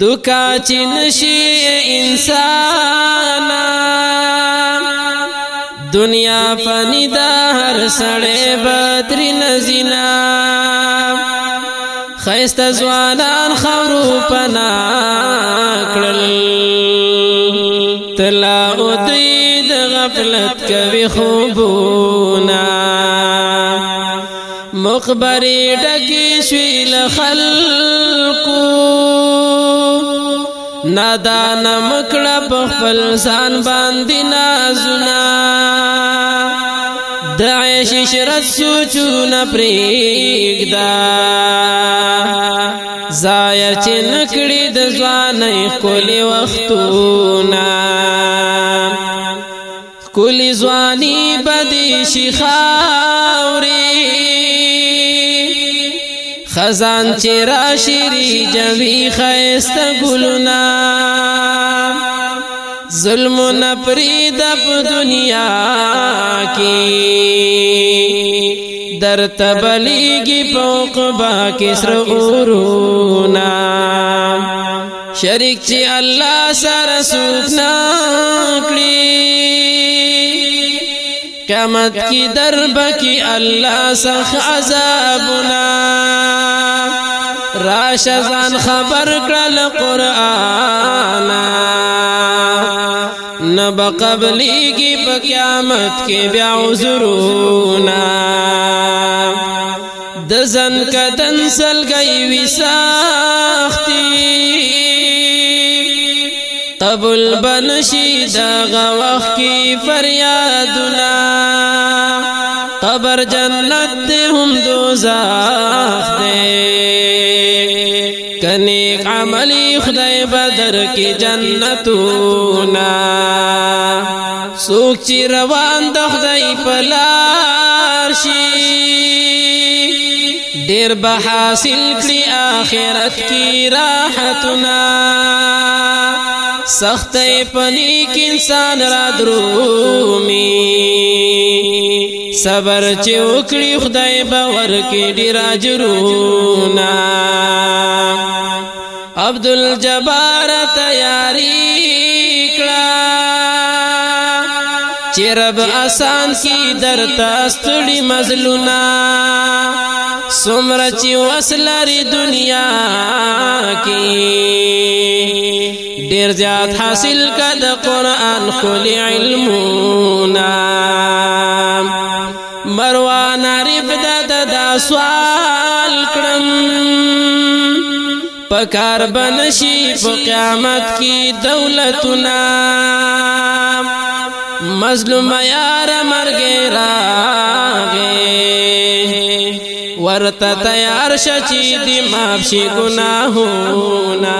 دکا چنشی انسان دنیا فنی دا هر سړی بدر نزینا خیست زوانان خورو پنا کړل تلا او دې د غفلت کوي خوبونه مخبري ډکی شویل خلقو نادان مکړه په خپل ځان باندې نازنا د عیش شرت سوچونه پرېږدا زایا چې نکړې د ځوانې کولې وختونه کولې ځواني بدې شي خاوري خزان چې راشری جوی خيست ګلنا ظلم نپرید په دنیا کې در تبلیغي فوق با کسر اورونا شریک چې الله سره سوکنا کړی قیامت کی درب کی الله سخ عذابنا راش راشزان خبر کل قرآن نب قبلی کی بقیامت کے بیا ضرون دزن کا دن سل گئی وساختی قبول بنشی شی دا گواہ کی فریاد قبر جنت ہم دو زاخ دے کنیک عملی خدای بدر کی جنتونا سوک چی روان د خدای پلار شي ډیر به حاصل کړي آخرت کی راحتنا سخت پنیک انسان را درومی صبر چې وکړي خدای باور کې ډیر اجرونه عبد الجبار تیاری کړه چرب آسان کی درتا ستړي مزلونا سمر چې وسلري دنیا کی ډیر زیات حاصل کړه د قران خل علمونا مروان عارف د سوال کړم पकार बनशी क्या मत की दौलत ना मजलुमय रेरागे वरतयार शि दिशी गुनाहून